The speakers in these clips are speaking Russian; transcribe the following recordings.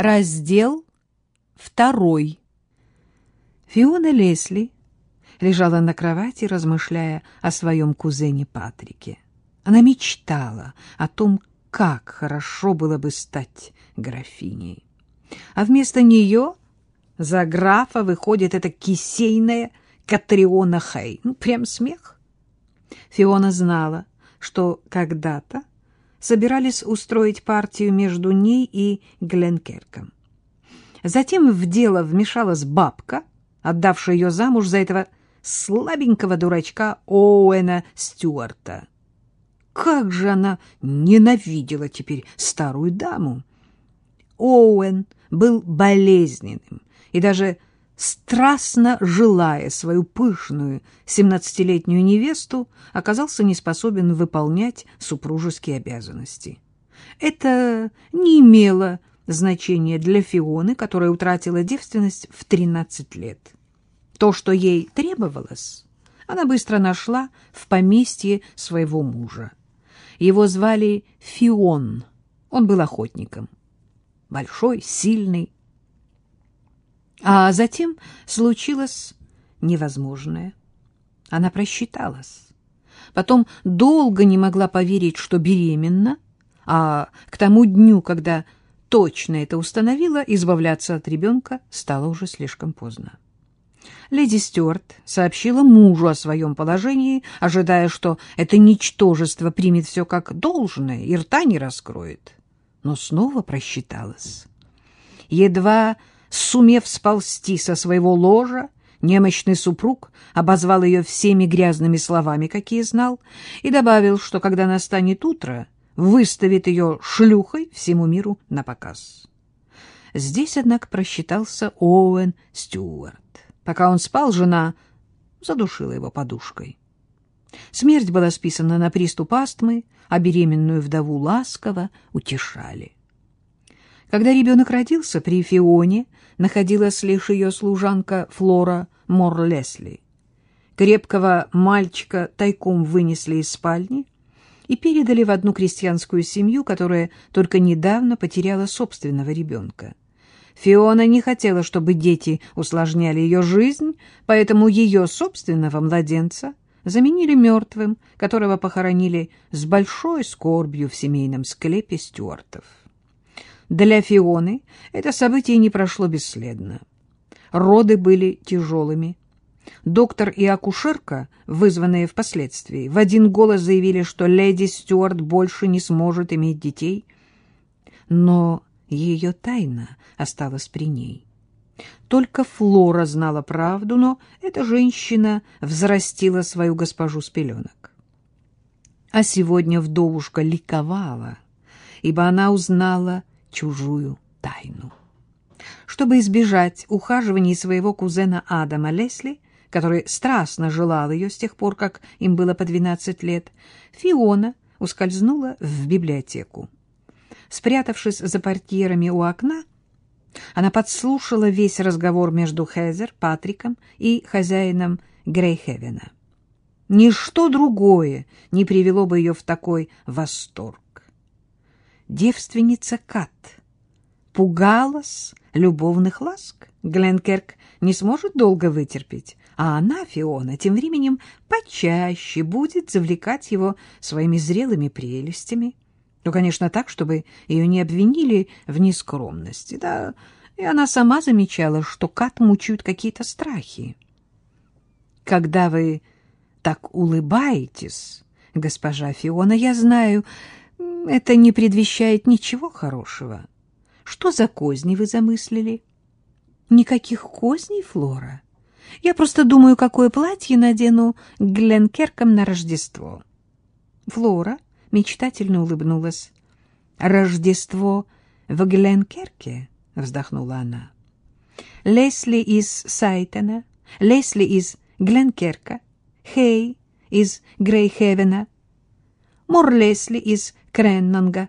Раздел второй. Фиона Лесли лежала на кровати, размышляя о своем кузене Патрике. Она мечтала о том, как хорошо было бы стать графиней. А вместо нее за графа выходит эта кисейная Катриона Хей. Ну, прям смех. Фиона знала, что когда-то собирались устроить партию между ней и Гленкерком. Затем в дело вмешалась бабка, отдавшая ее замуж за этого слабенького дурачка Оуэна Стюарта. Как же она ненавидела теперь старую даму! Оуэн был болезненным и даже страстно желая свою пышную семнадцатилетнюю невесту, оказался не способен выполнять супружеские обязанности. Это не имело значения для Фионы, которая утратила девственность в 13 лет. То, что ей требовалось, она быстро нашла в поместье своего мужа. Его звали Фион, он был охотником. Большой, сильный, а затем случилось невозможное. Она просчиталась. Потом долго не могла поверить, что беременна, а к тому дню, когда точно это установила, избавляться от ребенка стало уже слишком поздно. Леди Стюарт сообщила мужу о своем положении, ожидая, что это ничтожество примет все как должное и рта не раскроет. Но снова просчиталась. Едва Сумев сползти со своего ложа, немощный супруг обозвал ее всеми грязными словами, какие знал, и добавил, что когда настанет утро, выставит ее шлюхой всему миру на показ. Здесь, однако, просчитался Оуэн Стюарт. Пока он спал, жена задушила его подушкой. Смерть была списана на приступ астмы, а беременную вдову ласково утешали. Когда ребенок родился, при Фионе находилась лишь ее служанка Флора Морлесли. Крепкого мальчика тайком вынесли из спальни и передали в одну крестьянскую семью, которая только недавно потеряла собственного ребенка. Фиона не хотела, чтобы дети усложняли ее жизнь, поэтому ее собственного младенца заменили мертвым, которого похоронили с большой скорбью в семейном склепе Стюартов. Для Фионы это событие не прошло бесследно. Роды были тяжелыми. Доктор и акушерка, вызванные впоследствии, в один голос заявили, что леди Стюарт больше не сможет иметь детей. Но ее тайна осталась при ней. Только Флора знала правду, но эта женщина взрастила свою госпожу с пеленок. А сегодня вдовушка ликовала, ибо она узнала чужую тайну. Чтобы избежать ухаживаний своего кузена Адама Лесли, который страстно желал ее с тех пор, как им было по 12 лет, Фиона ускользнула в библиотеку. Спрятавшись за портьерами у окна, она подслушала весь разговор между Хезер, Патриком и хозяином Грейхевена. Ничто другое не привело бы ее в такой восторг девственница Кат пугалась любовных ласк. Гленкерк не сможет долго вытерпеть, а она, Фиона, тем временем почаще будет завлекать его своими зрелыми прелестями. Ну, конечно, так, чтобы ее не обвинили в нескромности. Да, и она сама замечала, что Кат мучают какие-то страхи. Когда вы так улыбаетесь, госпожа Фиона, я знаю, это не предвещает ничего хорошего. Что за козни вы замыслили? Никаких козней, Флора. Я просто думаю, какое платье надену Гленкеркам на Рождество. Флора мечтательно улыбнулась. Рождество в Гленкерке, вздохнула она. Лесли из Сайтона, Лесли из Гленкерка, Хей из Грейхевена, Морлесли из Креннанга.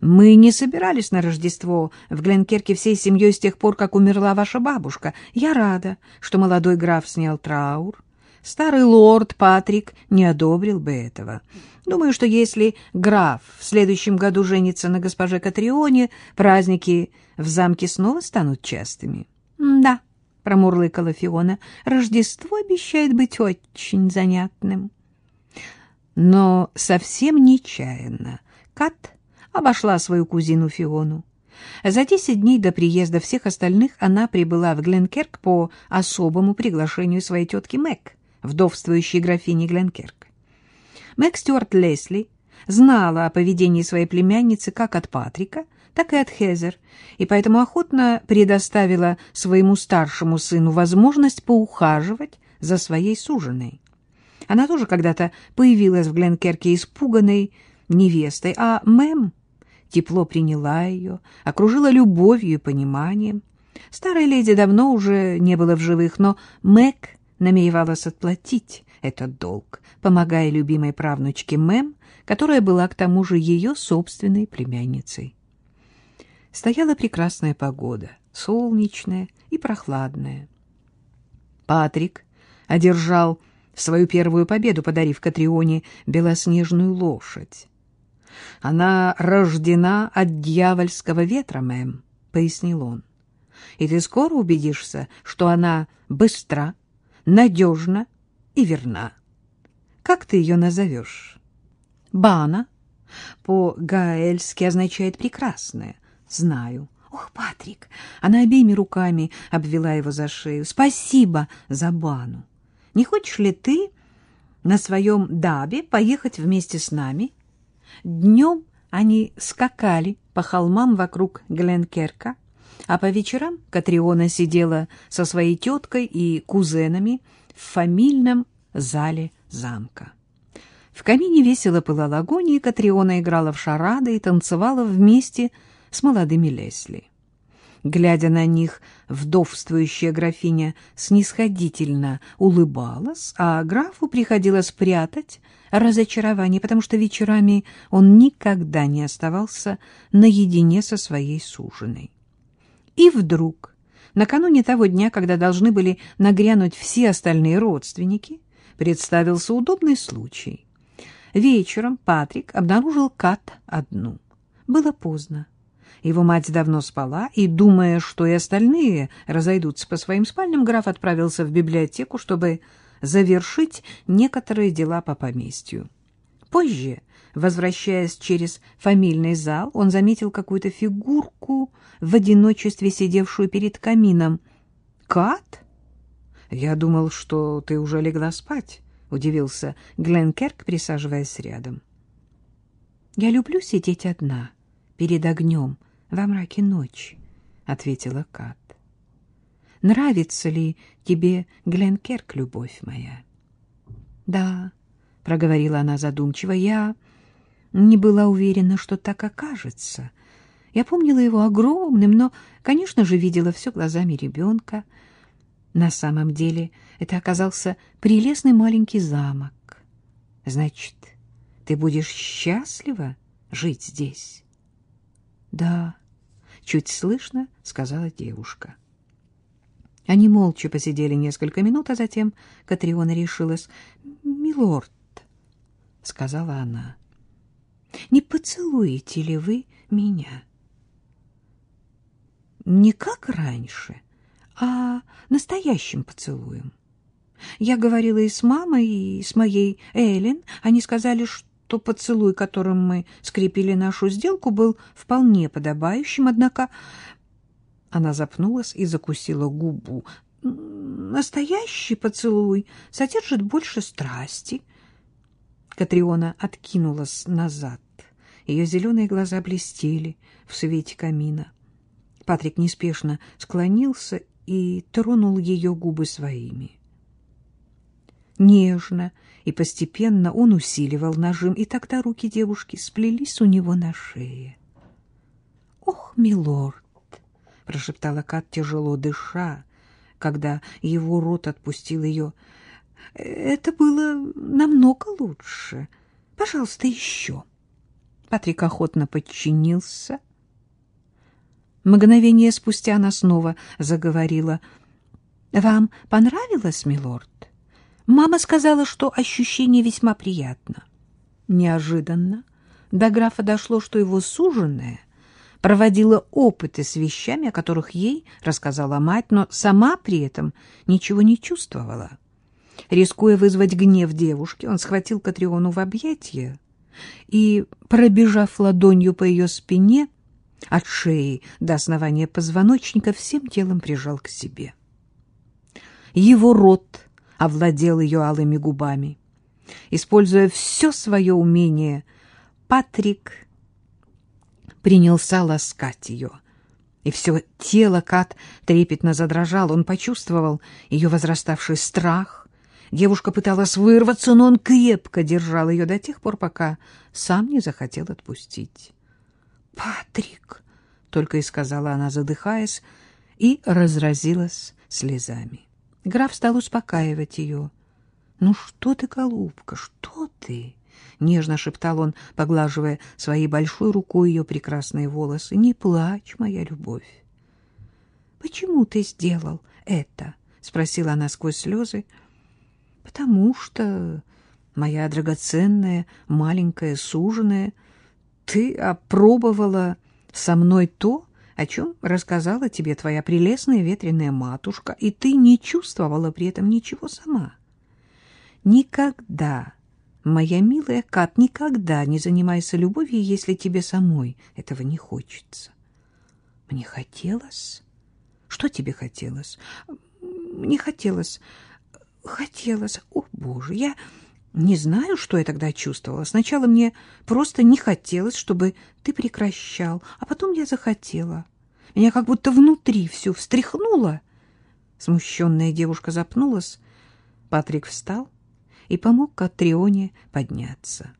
Мы не собирались на Рождество в Гленкерке всей семьей с тех пор, как умерла ваша бабушка. Я рада, что молодой граф снял траур. Старый лорд Патрик не одобрил бы этого. Думаю, что если граф в следующем году женится на госпоже Катрионе, праздники в замке снова станут частыми. — Да, — промурлыкала Фиона, — Рождество обещает быть очень занятным. Но совсем нечаянно Кат обошла свою кузину Фиону. За десять дней до приезда всех остальных она прибыла в Гленкерк по особому приглашению своей тетки Мэг, вдовствующей графини Гленкерк. Мэг Стюарт Лесли знала о поведении своей племянницы как от Патрика, так и от Хезер, и поэтому охотно предоставила своему старшему сыну возможность поухаживать за своей суженой. Она тоже когда-то появилась в Гленкерке испуганной невестой, а Мэм тепло приняла ее, окружила любовью и пониманием. Старой леди давно уже не было в живых, но Мэг намеревалась отплатить этот долг, помогая любимой правнучке Мэм, которая была к тому же ее собственной племянницей. Стояла прекрасная погода, солнечная и прохладная. Патрик одержал свою первую победу, подарив Катрионе белоснежную лошадь. «Она рождена от дьявольского ветра, мэм», — пояснил он. «И ты скоро убедишься, что она быстра, надежна и верна. Как ты ее назовешь?» «Бана. По-гаэльски означает «прекрасная». Знаю. Ох, Патрик! Она обеими руками обвела его за шею. Спасибо за Бану. Не хочешь ли ты на своем дабе поехать вместе с нами?» Днем они скакали по холмам вокруг Гленкерка, а по вечерам Катриона сидела со своей теткой и кузенами в фамильном зале замка. В камине весело пылал огонь, и Катриона играла в шарады и танцевала вместе с молодыми Лесли. Глядя на них, вдовствующая графиня снисходительно улыбалась, а графу приходилось спрятать разочарование, потому что вечерами он никогда не оставался наедине со своей суженой. И вдруг, накануне того дня, когда должны были нагрянуть все остальные родственники, представился удобный случай. Вечером Патрик обнаружил Кат одну. Было поздно. Его мать давно спала, и, думая, что и остальные разойдутся по своим спальням, граф отправился в библиотеку, чтобы завершить некоторые дела по поместью. Позже, возвращаясь через фамильный зал, он заметил какую-то фигурку в одиночестве, сидевшую перед камином. «Кат? Я думал, что ты уже легла спать», — удивился Гленкерк, присаживаясь рядом. «Я люблю сидеть одна, перед огнем, во мраке ночи», — ответила Кат. «Нравится ли тебе Гленкерк, любовь моя?» «Да», — проговорила она задумчиво, — «я не была уверена, что так окажется. Я помнила его огромным, но, конечно же, видела все глазами ребенка. На самом деле это оказался прелестный маленький замок. Значит, ты будешь счастлива жить здесь?» Да, чуть слышно сказала девушка. Они молча посидели несколько минут, а затем Катриона решилась. «Милорд», — сказала она, — «не поцелуете ли вы меня?» «Не как раньше, а настоящим поцелуем. Я говорила и с мамой, и с моей Эллен. Они сказали, что что поцелуй, которым мы скрепили нашу сделку, был вполне подобающим, однако она запнулась и закусила губу. Настоящий поцелуй содержит больше страсти. Катриона откинулась назад. Ее зеленые глаза блестели в свете камина. Патрик неспешно склонился и тронул ее губы своими. Нежно и постепенно он усиливал нажим, и тогда руки девушки сплелись у него на шее. — Ох, милорд! — прошептала Кат, тяжело дыша, когда его рот отпустил ее. — Это было намного лучше. Пожалуйста, еще. Патрик охотно подчинился. Мгновение спустя она снова заговорила. — Вам понравилось, милорд? Мама сказала, что ощущение весьма приятно. Неожиданно до графа дошло, что его суженая проводила опыты с вещами, о которых ей рассказала мать, но сама при этом ничего не чувствовала. Рискуя вызвать гнев девушки, он схватил Катриону в объятия и, пробежав ладонью по ее спине, от шеи до основания позвоночника, всем телом прижал к себе. Его рот овладел ее алыми губами. Используя все свое умение, Патрик принялся ласкать ее. И все тело Кат трепетно задрожал. Он почувствовал ее возраставший страх. Девушка пыталась вырваться, но он крепко держал ее до тех пор, пока сам не захотел отпустить. «Патрик!» — только и сказала она, задыхаясь, и разразилась слезами. Граф стал успокаивать ее. «Ну что ты, голубка, что ты?» — нежно шептал он, поглаживая своей большой рукой ее прекрасные волосы. «Не плачь, моя любовь». «Почему ты сделал это?» — спросила она сквозь слезы. «Потому что, моя драгоценная, маленькая суженая, ты опробовала со мной то, о чем рассказала тебе твоя прелестная ветреная матушка, и ты не чувствовала при этом ничего сама. Никогда, моя милая Кат, никогда не занимайся любовью, если тебе самой этого не хочется. Мне хотелось... Что тебе хотелось? Мне хотелось... Хотелось... О, Боже, я не знаю, что я тогда чувствовала. Сначала мне просто не хотелось, чтобы ты прекращал, а потом я захотела. Меня как будто внутри всю встряхнуло. Смущенная девушка запнулась. Патрик встал и помог Катрионе подняться.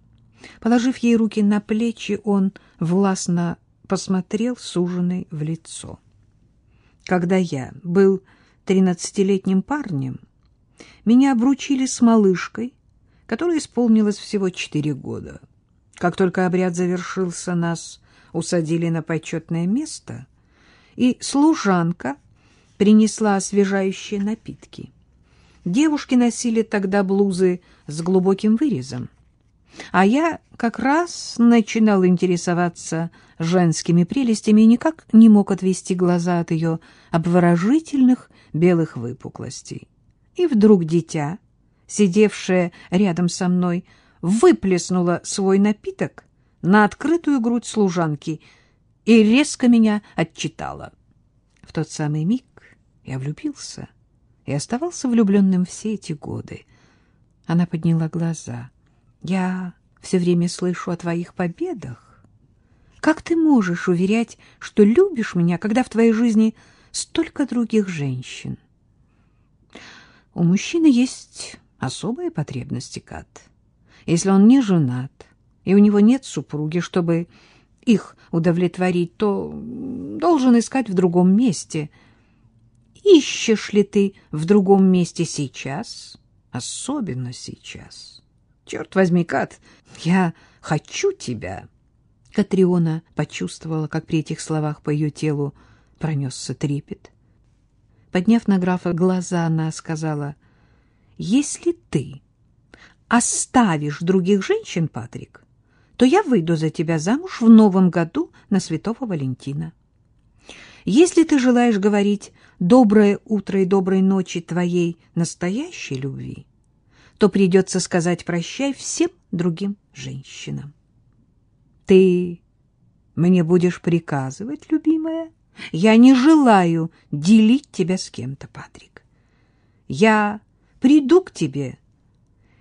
Положив ей руки на плечи, он властно посмотрел суженой в лицо. Когда я был тринадцатилетним парнем, меня обручили с малышкой, которой исполнилось всего четыре года. Как только обряд завершился, нас усадили на почетное место, и служанка принесла освежающие напитки. Девушки носили тогда блузы с глубоким вырезом, а я как раз начинал интересоваться женскими прелестями и никак не мог отвести глаза от ее обворожительных белых выпуклостей. И вдруг дитя сидевшая рядом со мной, выплеснула свой напиток на открытую грудь служанки и резко меня отчитала. В тот самый миг я влюбился и оставался влюбленным все эти годы. Она подняла глаза. «Я все время слышу о твоих победах. Как ты можешь уверять, что любишь меня, когда в твоей жизни столько других женщин?» «У мужчины есть особые потребности, Кат. Если он не женат, и у него нет супруги, чтобы их удовлетворить, то должен искать в другом месте. Ищешь ли ты в другом месте сейчас? Особенно сейчас. Черт возьми, Кат, я хочу тебя. Катриона почувствовала, как при этих словах по ее телу пронесся трепет. Подняв на графа глаза, она сказала — если ты оставишь других женщин, Патрик, то я выйду за тебя замуж в новом году на Святого Валентина. Если ты желаешь говорить «доброе утро и доброй ночи» твоей настоящей любви, то придется сказать «прощай» всем другим женщинам. Ты мне будешь приказывать, любимая? Я не желаю делить тебя с кем-то, Патрик. Я приду к тебе,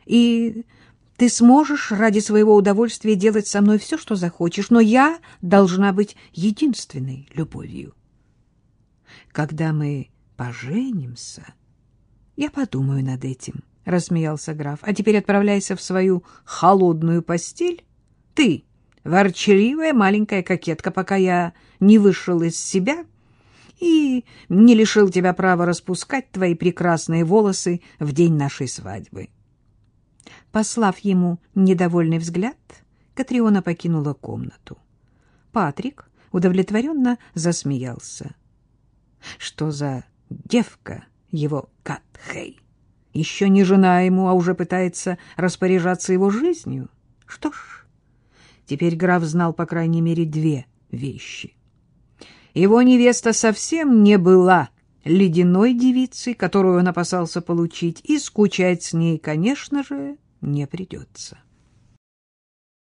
и ты сможешь ради своего удовольствия делать со мной все, что захочешь, но я должна быть единственной любовью. Когда мы поженимся, я подумаю над этим, — рассмеялся граф. А теперь отправляйся в свою холодную постель. Ты, ворчливая маленькая кокетка, пока я не вышел из себя и не лишил тебя права распускать твои прекрасные волосы в день нашей свадьбы. Послав ему недовольный взгляд, Катриона покинула комнату. Патрик удовлетворенно засмеялся. Что за девка его Катхей? Еще не жена ему, а уже пытается распоряжаться его жизнью? Что ж, теперь граф знал, по крайней мере, две вещи. Его невеста совсем не была ледяной девицей, которую он опасался получить, и скучать с ней, конечно же, не придется.